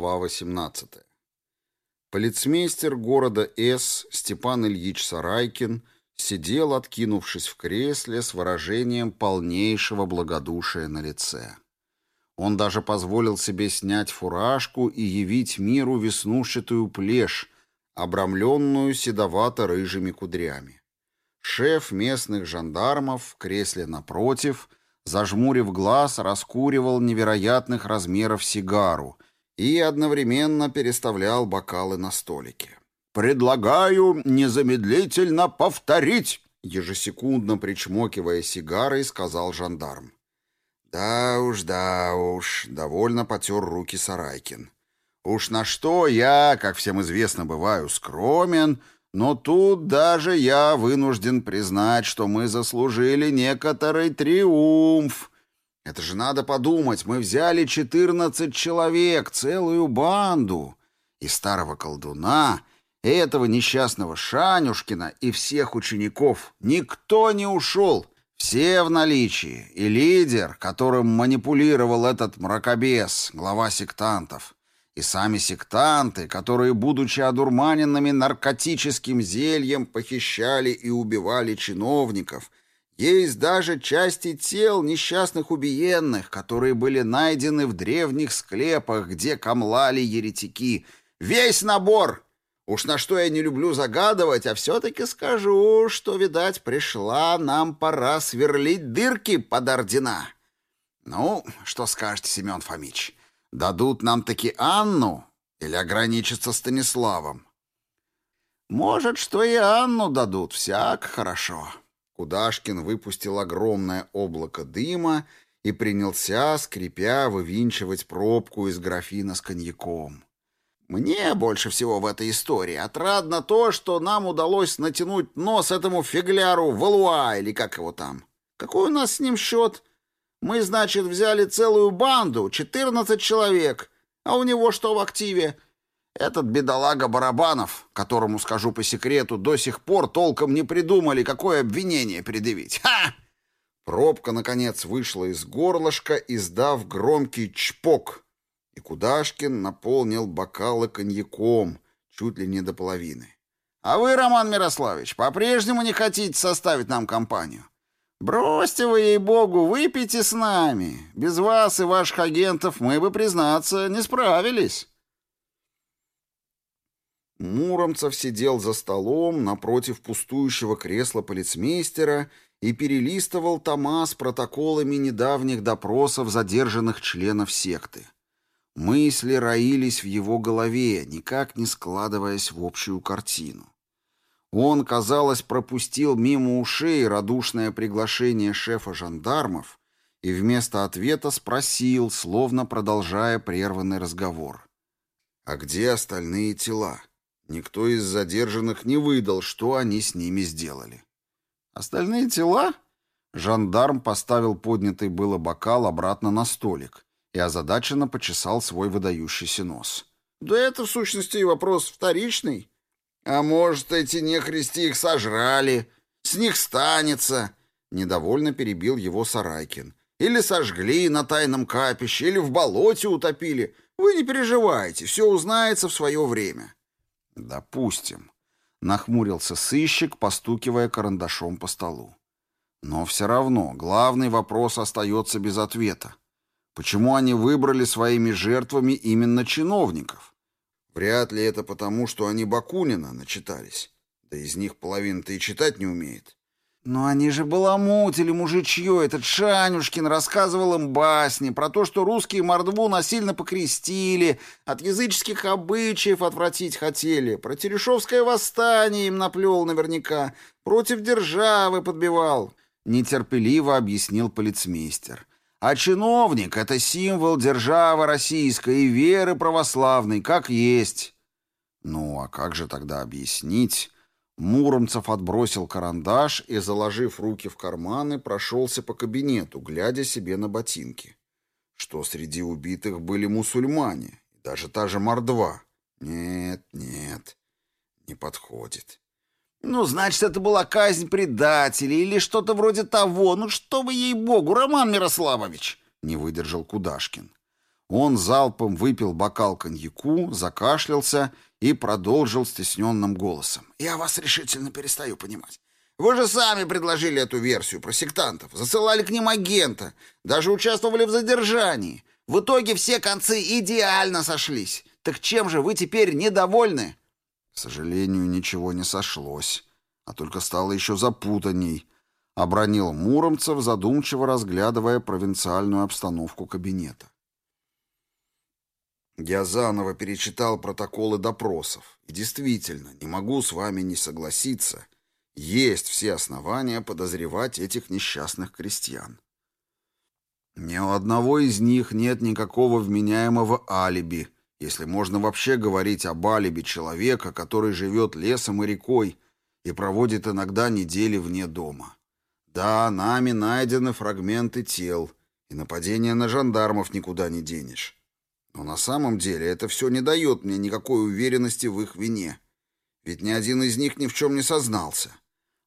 Глава 18. Полицмейстер города С. Степан Ильич Сарайкин сидел, откинувшись в кресле, с выражением полнейшего благодушия на лице. Он даже позволил себе снять фуражку и явить миру веснушчатую плешь, обрамленную седовато-рыжими кудрями. Шеф местных жандармов в кресле напротив, зажмурив глаз, раскуривал невероятных размеров сигару и одновременно переставлял бокалы на столике. «Предлагаю незамедлительно повторить!» Ежесекундно причмокивая сигарой, сказал жандарм. «Да уж, да уж», — довольно потер руки Сарайкин. «Уж на что я, как всем известно, бываю скромен, но тут даже я вынужден признать, что мы заслужили некоторый триумф». Это же надо подумать, мы взяли четырнадцать человек, целую банду, и старого колдуна, этого несчастного Шанюшкина и всех учеников. Никто не ушел, все в наличии, и лидер, которым манипулировал этот мракобес, глава сектантов, и сами сектанты, которые, будучи одурманенными наркотическим зельем, похищали и убивали чиновников. Есть даже части тел несчастных убиенных, которые были найдены в древних склепах, где камлали еретики. Весь набор! Уж на что я не люблю загадывать, а все-таки скажу, что, видать, пришла нам пора сверлить дырки под ордена. Ну, что скажете, Семен Фомич, дадут нам таки Анну или ограничатся Станиславом? Может, что и Анну дадут, всяк хорошо. Кудашкин выпустил огромное облако дыма и принялся, скрипя, вывинчивать пробку из графина с коньяком. Мне больше всего в этой истории отрадно то, что нам удалось натянуть нос этому фигляру Валуа, или как его там. Какой у нас с ним счет? Мы, значит, взяли целую банду, 14 человек, а у него что в активе — Этот бедолага Барабанов, которому, скажу по секрету, до сих пор толком не придумали, какое обвинение предъявить. Ха! Пробка, наконец, вышла из горлышка, издав громкий чпок. И Кудашкин наполнил бокалы коньяком, чуть ли не до половины. «А вы, Роман Мирославович, по-прежнему не хотите составить нам компанию? «Бросьте вы, ей-богу, выпейте с нами. Без вас и ваших агентов мы бы, признаться, не справились». Муромцев сидел за столом напротив пустующего кресла полицмейстера и перелистывал тома с протоколами недавних допросов задержанных членов секты. Мысли роились в его голове, никак не складываясь в общую картину. Он, казалось, пропустил мимо ушей радушное приглашение шефа жандармов и вместо ответа спросил, словно продолжая прерванный разговор. «А где остальные тела? Никто из задержанных не выдал, что они с ними сделали. Остальные тела? Жандарм поставил поднятый было бокал обратно на столик и озадаченно почесал свой выдающийся нос. «Да это, в сущности, и вопрос вторичный. А может, эти нехристи их сожрали? С них станется?» Недовольно перебил его Сарайкин. «Или сожгли на тайном капище, или в болоте утопили. Вы не переживайте, все узнается в свое время». «Допустим». Нахмурился сыщик, постукивая карандашом по столу. Но все равно главный вопрос остается без ответа. Почему они выбрали своими жертвами именно чиновников? Вряд ли это потому, что они Бакунина начитались. Да из них половина-то и читать не умеет. Но они же баламутили мужичье. Этот Шанюшкин рассказывал им басни про то, что русские мордву насильно покрестили, от языческих обычаев отвратить хотели. Про Терешовское восстание им наплел наверняка. Против державы подбивал. Нетерпеливо объяснил полицмейстер. А чиновник — это символ державы российской и веры православной, как есть. Ну, а как же тогда объяснить? Муромцев отбросил карандаш и, заложив руки в карманы, прошелся по кабинету, глядя себе на ботинки. Что среди убитых были мусульмане, даже та же мордва. Нет, нет, не подходит. «Ну, значит, это была казнь предателей или что-то вроде того. Ну, что вы, ей-богу, Роман Мирославович!» — не выдержал Кудашкин. Он залпом выпил бокал коньяку, закашлялся и продолжил стесненным голосом. «Я вас решительно перестаю понимать. Вы же сами предложили эту версию про сектантов, засылали к ним агента, даже участвовали в задержании. В итоге все концы идеально сошлись. Так чем же Я заново перечитал протоколы допросов. И действительно, не могу с вами не согласиться. Есть все основания подозревать этих несчастных крестьян. Ни у одного из них нет никакого вменяемого алиби, если можно вообще говорить об алиби человека, который живет лесом и рекой и проводит иногда недели вне дома. Да, нами найдены фрагменты тел, и нападение на жандармов никуда не денешь. Но на самом деле это все не дает мне никакой уверенности в их вине. Ведь ни один из них ни в чем не сознался.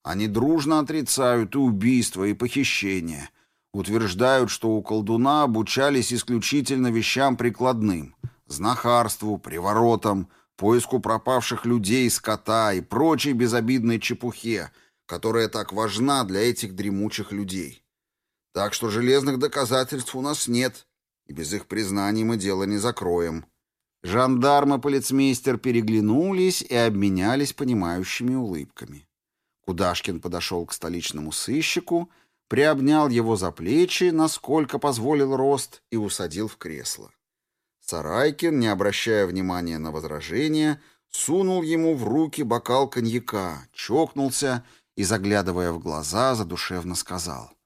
Они дружно отрицают и убийство, и похищение. Утверждают, что у колдуна обучались исключительно вещам прикладным. Знахарству, приворотам, поиску пропавших людей, скота и прочей безобидной чепухе, которая так важна для этих дремучих людей. Так что железных доказательств у нас нет. И без их признаний мы дело не закроем». Жандарм и полицмейстер переглянулись и обменялись понимающими улыбками. Кудашкин подошел к столичному сыщику, приобнял его за плечи, насколько позволил рост, и усадил в кресло. Сарайкин, не обращая внимания на возражения, сунул ему в руки бокал коньяка, чокнулся и, заглядывая в глаза, задушевно сказал —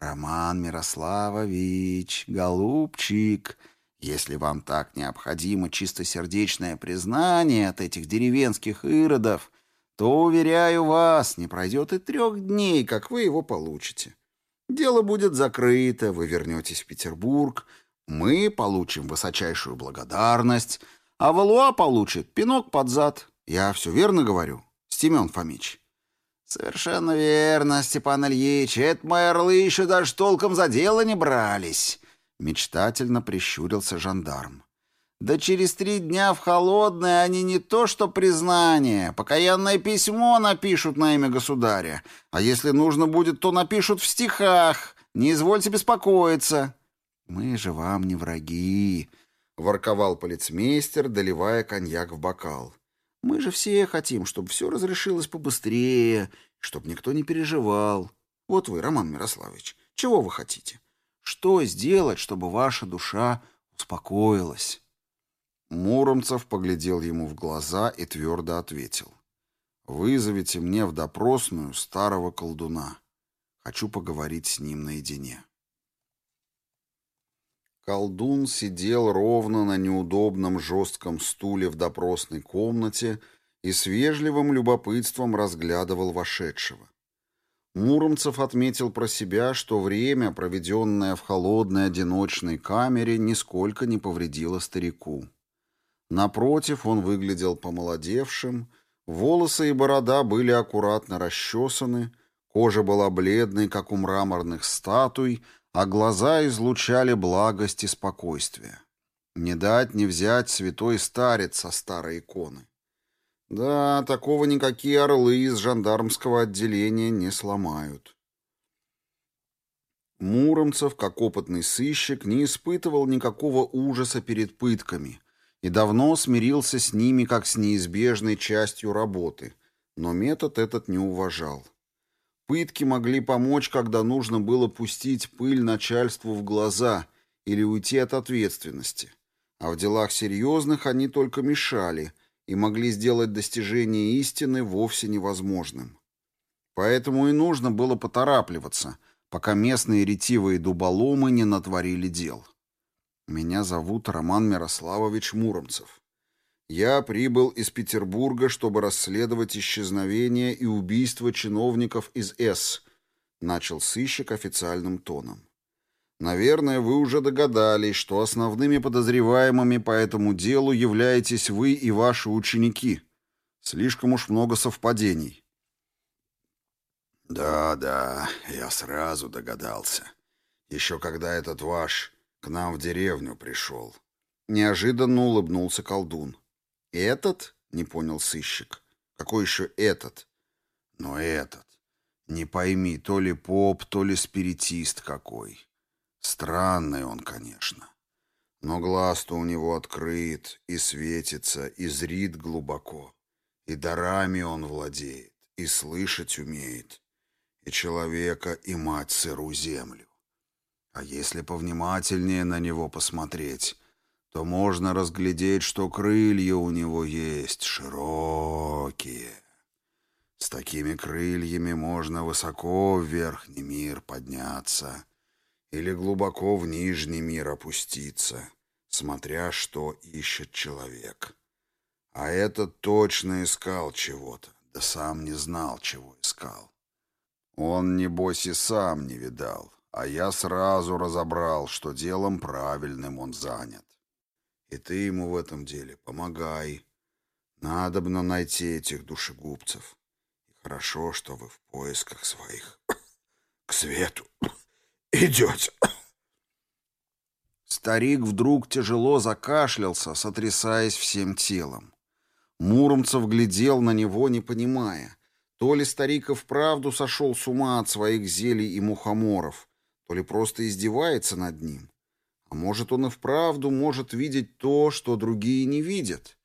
«Роман Мирославович, голубчик, если вам так необходимо чистосердечное признание от этих деревенских иродов, то, уверяю вас, не пройдет и трех дней, как вы его получите. Дело будет закрыто, вы вернетесь в Петербург, мы получим высочайшую благодарность, а Валуа получит пинок под зад. Я все верно говорю, Стемен Фомич?» Совершенно верно, Степан Ильич. Это мои еще даже толком за дело не брались. Мечтательно прищурился жандарм. Да через три дня в холодное они не то что признание, покаянное письмо напишут на имя государя. А если нужно будет, то напишут в стихах. Не извольте беспокоиться. Мы же вам не враги, — ворковал полицмейстер, доливая коньяк в бокал. — Мы же все хотим, чтобы все разрешилось побыстрее, чтобы никто не переживал. Вот вы, Роман Мирославович, чего вы хотите? Что сделать, чтобы ваша душа успокоилась?» Муромцев поглядел ему в глаза и твердо ответил. «Вызовите мне в допросную старого колдуна. Хочу поговорить с ним наедине». Колдун сидел ровно на неудобном жестком стуле в допросной комнате и с вежливым любопытством разглядывал вошедшего. Муромцев отметил про себя, что время, проведенное в холодной одиночной камере, нисколько не повредило старику. Напротив, он выглядел помолодевшим, волосы и борода были аккуратно расчесаны, Кожа была бледной, как у мраморных статуй, а глаза излучали благость и спокойствие. Не дать не взять святой старец со старой иконы. Да, такого никакие орлы из жандармского отделения не сломают. Муромцев, как опытный сыщик, не испытывал никакого ужаса перед пытками и давно смирился с ними как с неизбежной частью работы, но метод этот не уважал. Пытки могли помочь, когда нужно было пустить пыль начальству в глаза или уйти от ответственности. А в делах серьезных они только мешали и могли сделать достижение истины вовсе невозможным. Поэтому и нужно было поторапливаться, пока местные ретивые дуболомы не натворили дел. Меня зовут Роман Мирославович Муромцев. Я прибыл из Петербурга, чтобы расследовать исчезновение и убийство чиновников из С, начал сыщик официальным тоном. Наверное, вы уже догадались, что основными подозреваемыми по этому делу являетесь вы и ваши ученики. Слишком уж много совпадений. Да, да, я сразу догадался. Еще когда этот ваш К нам в деревню пришел. Неожиданно улыбнулся колдун. «Этот?» — не понял сыщик. «Какой еще этот?» «Но этот. Не пойми, то ли поп, то ли спиритист какой. Странный он, конечно. Но глаз-то у него открыт, и светится, и зрит глубоко. И дарами он владеет, и слышать умеет. И человека, и мать сыру землю. А если повнимательнее на него посмотреть, то можно разглядеть, что крылья у него есть широкие. С такими крыльями можно высоко в верхний мир подняться или глубоко в нижний мир опуститься, смотря что ищет человек. А этот точно искал чего-то, да сам не знал, чего искал. Он, небось, и сам не видал, а я сразу разобрал, что делом правильным он занят. И ты ему в этом деле помогай. Надобно найти этих душегубцев. И хорошо, что вы в поисках своих к свету идете. Старик вдруг тяжело закашлялся, сотрясаясь всем телом. Муромцев глядел на него, не понимая. То ли старик и вправду сошел с ума от своих зелий и мухоморов, то ли просто издевается над ним. А может, он и вправду может видеть то, что другие не видят.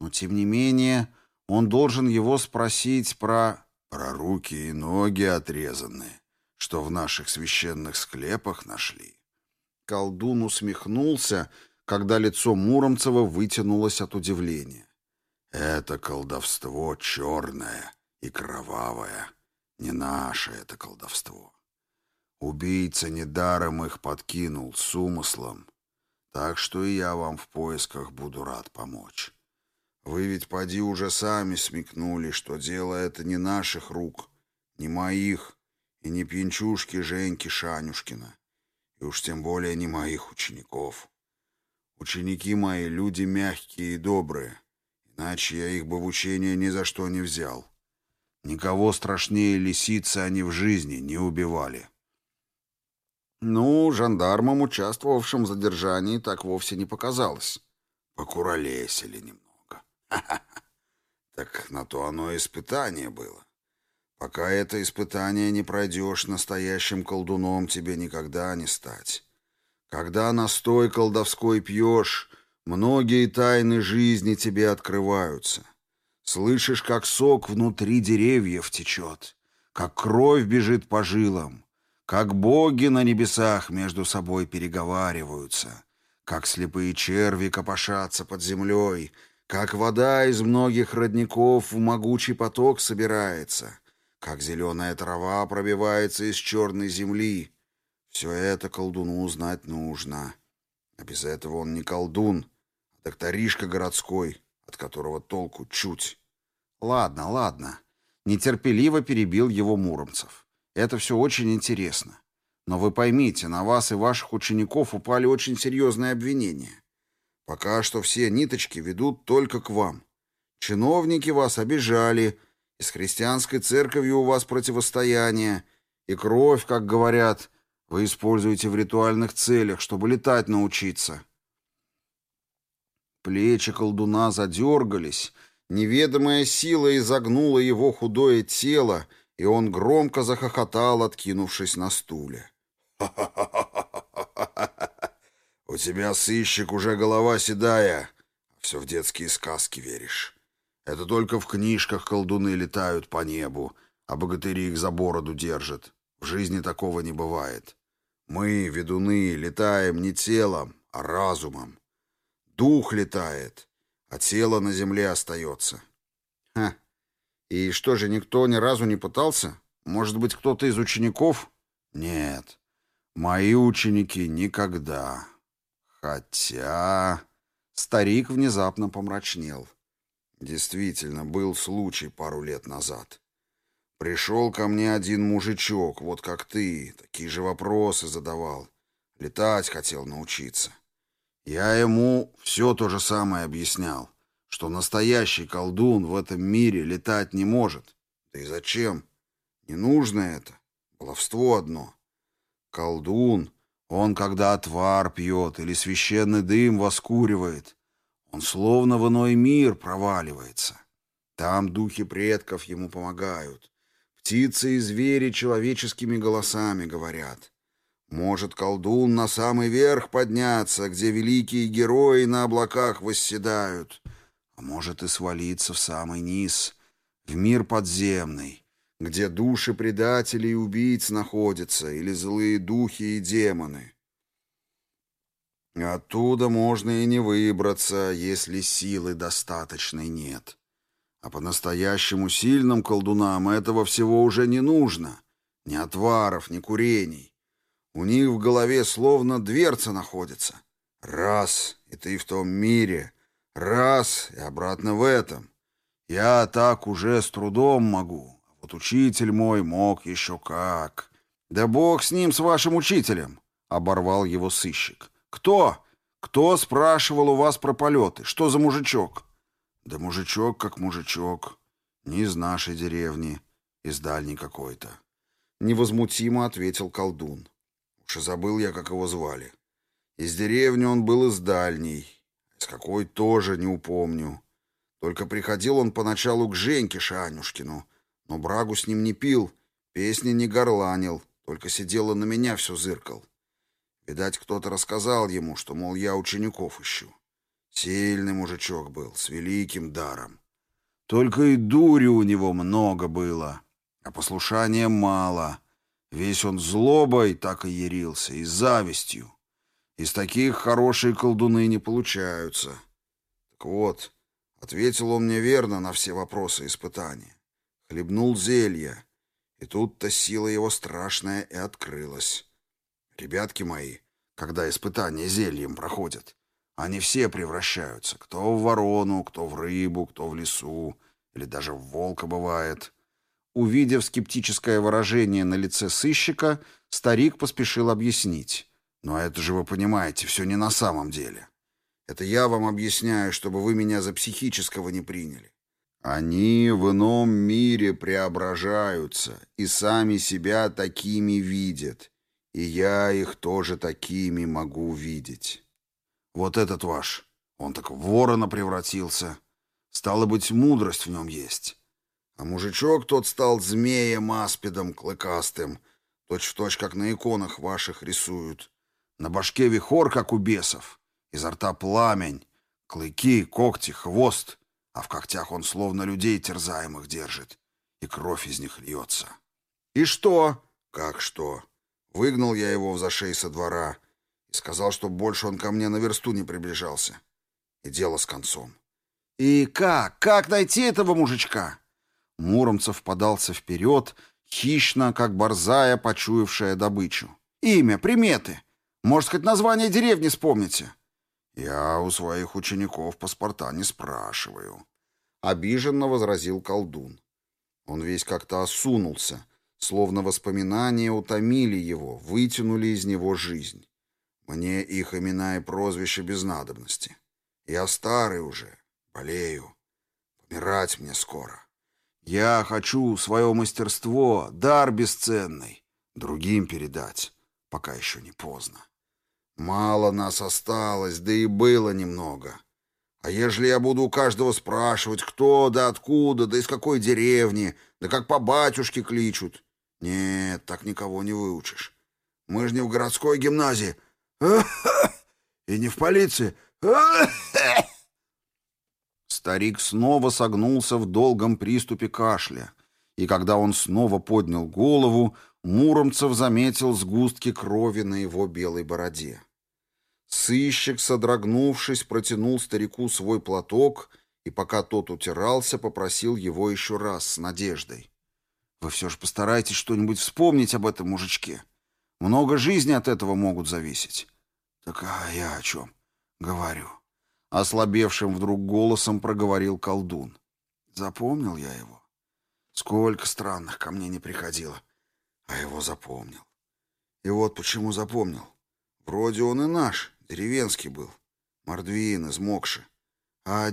Но, тем не менее, он должен его спросить про... про руки и ноги отрезанные, что в наших священных склепах нашли. Колдун усмехнулся, когда лицо Муромцева вытянулось от удивления. «Это колдовство черное и кровавое. Не наше это колдовство. Убийца недаром их подкинул с умыслом, так что и я вам в поисках буду рад помочь. Вы ведь поди уже сами смекнули, что дело это не наших рук, не моих и не пьянчушки Женьки Шанюшкина и уж тем более не моих учеников. Ученики мои — люди мягкие и добрые, иначе я их бы в учение ни за что не взял. Никого страшнее лисицы они в жизни не убивали. Ну, жандармам участвовавшим в задержании, так вовсе не показалось. Покуролесили немного. Так на то оно испытание было. Пока это испытание не пройдешь, настоящим колдуном тебе никогда не стать. Когда настой колдовской пьешь, многие тайны жизни тебе открываются. Слышишь, как сок внутри деревьев течет, как кровь бежит по жилам как боги на небесах между собой переговариваются, как слепые черви копошатся под землей, как вода из многих родников в могучий поток собирается, как зеленая трава пробивается из черной земли. Все это колдуну знать нужно. А без этого он не колдун, а докторишка городской, от которого толку чуть. Ладно, ладно. Нетерпеливо перебил его Муромцев. Это все очень интересно. Но вы поймите, на вас и ваших учеников упали очень серьезные обвинения. Пока что все ниточки ведут только к вам. Чиновники вас обижали, и с христианской церковью у вас противостояние, и кровь, как говорят, вы используете в ритуальных целях, чтобы летать научиться. Плечи колдуна задергались, неведомая сила изогнула его худое тело, и он громко захохотал, откинувшись на стуле. «У тебя, сыщик, уже голова седая, а все в детские сказки веришь. Это только в книжках колдуны летают по небу, а богатыри их за бороду держат. В жизни такого не бывает. Мы, ведуны, летаем не телом, а разумом. Дух летает, а тело на земле остается. Ха, и что же, никто ни разу не пытался? Может быть, кто-то из учеников? Нет. Мои ученики никогда. Хотя... Старик внезапно помрачнел. Действительно, был случай пару лет назад. Пришел ко мне один мужичок, вот как ты, такие же вопросы задавал. Летать хотел научиться. Я ему все то же самое объяснял что настоящий колдун в этом мире летать не может. Да и зачем? Не нужно это. Баловство одно. Колдун, он когда отвар пьет или священный дым воскуривает, он словно в иной мир проваливается. Там духи предков ему помогают. Птицы и звери человеческими голосами говорят. Может колдун на самый верх подняться, где великие герои на облаках восседают — а может, и свалиться в самый низ, в мир подземный, где души предателей и убийц находятся, или злые духи и демоны. Оттуда можно и не выбраться, если силы достаточной нет. А по-настоящему сильным колдунам этого всего уже не нужно. Ни отваров, ни курений. У них в голове словно дверца находится. Раз, и ты в том мире — Раз, и обратно в этом. Я так уже с трудом могу. А вот учитель мой мог еще как. Да бог с ним, с вашим учителем, — оборвал его сыщик. Кто? Кто спрашивал у вас про полеты? Что за мужичок? Да мужичок как мужичок. Не из нашей деревни, из дальней какой-то. Невозмутимо ответил колдун. Уж и забыл я, как его звали. С какой тоже не упомню. Только приходил он поначалу к Женьке Шанюшкину, но брагу с ним не пил, песни не горланил, только сидел и на меня все зыркал. Видать, кто-то рассказал ему, что, мол, я учеников ищу. Сильный мужичок был, с великим даром. Только и дури у него много было, а послушания мало. Весь он злобой так и ярился, и завистью. Из таких хорошие колдуны не получаются. Так вот, ответил он мне верно на все вопросы испытания. Хлебнул зелье, и тут-то сила его страшная и открылась. Ребятки мои, когда испытания зельем проходят, они все превращаются, кто в ворону, кто в рыбу, кто в лесу, или даже в волка бывает. Увидев скептическое выражение на лице сыщика, старик поспешил объяснить. «Но это же вы понимаете, все не на самом деле. Это я вам объясняю, чтобы вы меня за психического не приняли. Они в ином мире преображаются и сами себя такими видят, и я их тоже такими могу видеть. Вот этот ваш, он так в ворона превратился. Стало быть, мудрость в нем есть». А мужичок тот стал змеем аспидом клыкастым, точь-в-точь, как на иконах ваших рисуют. На башке вихор, как у бесов, изо рта пламень, клыки, когти, хвост, а в когтях он словно людей терзаемых держит, и кровь из них льется. И что? Как что? Выгнал я его в зашей со двора и сказал, что больше он ко мне на версту не приближался. И дело с концом. И как? Как найти этого мужичка? Муромцев подался вперед, хищно, как борзая, Может, хоть название деревни вспомните?» «Я у своих учеников паспорта не спрашиваю», — обиженно возразил колдун. Он весь как-то осунулся, словно воспоминания утомили его, вытянули из него жизнь. «Мне их имена и прозвища без надобности. Я старый уже, болею. Помирать мне скоро. Я хочу свое мастерство, дар бесценный, другим передать, пока еще не поздно». Мало нас осталось, да и было немного. А ежели я буду у каждого спрашивать, кто да откуда, да из какой деревни, да как по батюшке кличут, нет, так никого не выучишь. Мы же не в городской гимназии, и не в полиции, Старик снова согнулся в долгом приступе кашля, и когда он снова поднял голову, Муромцев заметил сгустки крови на его белой бороде. Сыщик, содрогнувшись, протянул старику свой платок и, пока тот утирался, попросил его еще раз с надеждой. «Вы все же постарайтесь что-нибудь вспомнить об этом мужичке. Много жизни от этого могут зависеть». «Так а я о чем?» «Говорю». Ослабевшим вдруг голосом проговорил колдун. Запомнил я его. Сколько странных ко мне не приходило, а его запомнил. И вот почему запомнил. Вроде он и наш, деревенский был. Мордвин, измокший. А